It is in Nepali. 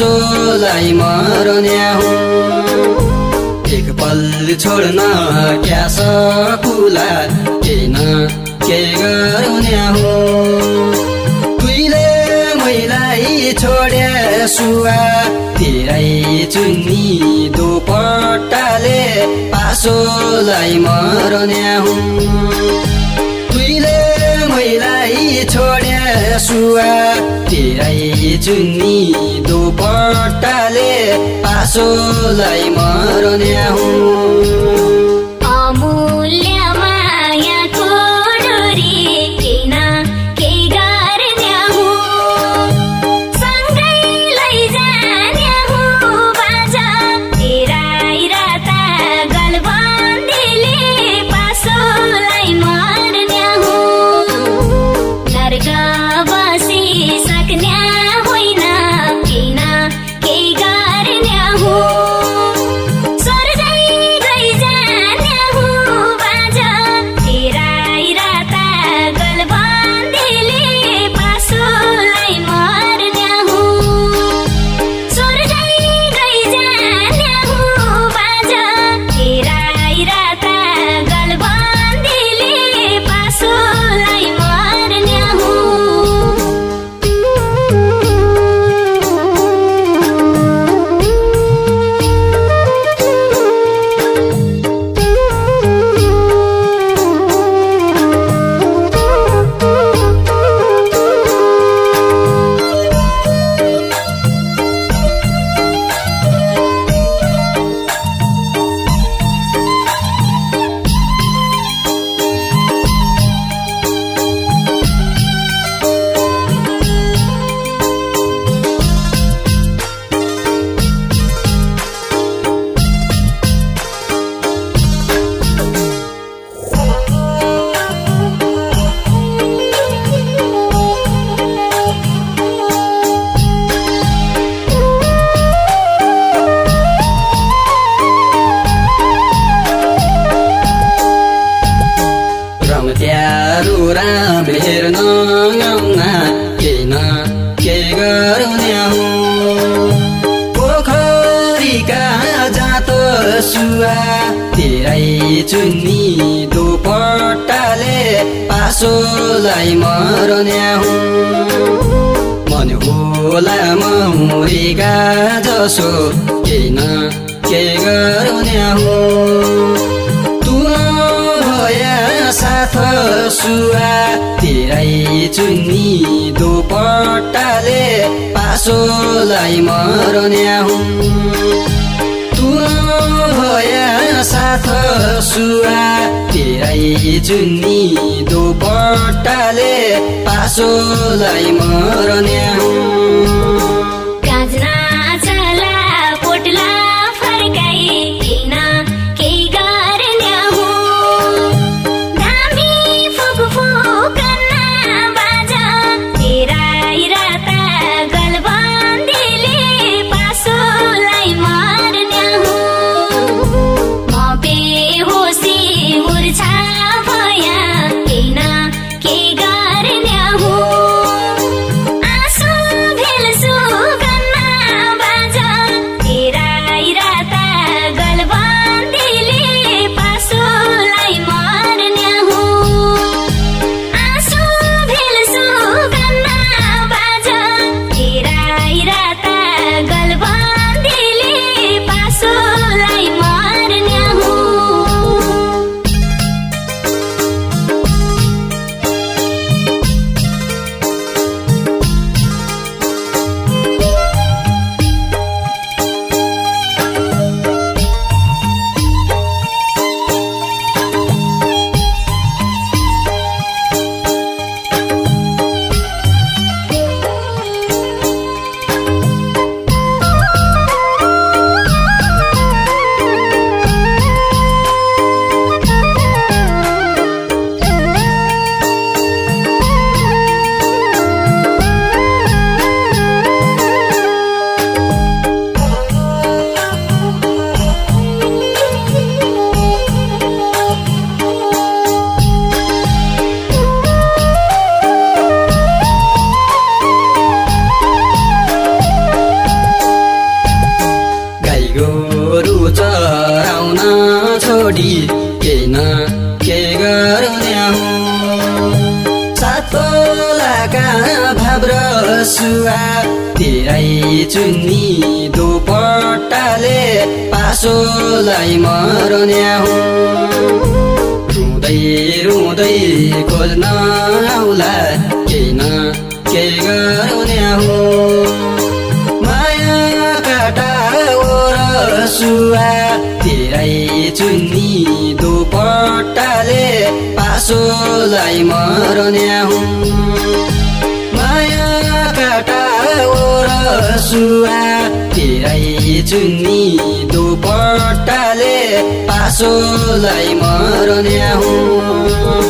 पासोलाई मरन्या एक पल छोड्न क्या सकुला केही न के गरुन्या तुइले मैलाई छोड्या सुवा तेरै चुन्नी दोपट्टाले पासोलाई मरन्या तुइले मैलाई छोड्या सुवा। तेरै चुन्नी दोपट्टाले पासोलाई मरन्या अमूल्य चुन्नी दोपट्टाले पासोलाई मरन्या मन होला मौरीका जसो केही न के गरुने भया साथ सुवा तेरै दोपट्टाले पासोलाई मरन्या भया साथ सुवा तेरै चुन्नी दोपट्टाले पासोलाई मरन्या। केही न के गर्ने सातोलाका भाव र सुवा तिरै चुन्नी दोपट्टाले पासोलाई मरन्या हो रुँदै रुँदै खोज्न आउला केही न के गरौन्या हो माया काटा सुवा तिरै चुन्नी दोपट्टाले पासोलाई मरन्या हुँ माया काटा सुवा तिरै चुन्नी दोपट्टाले पासोलाई हुँ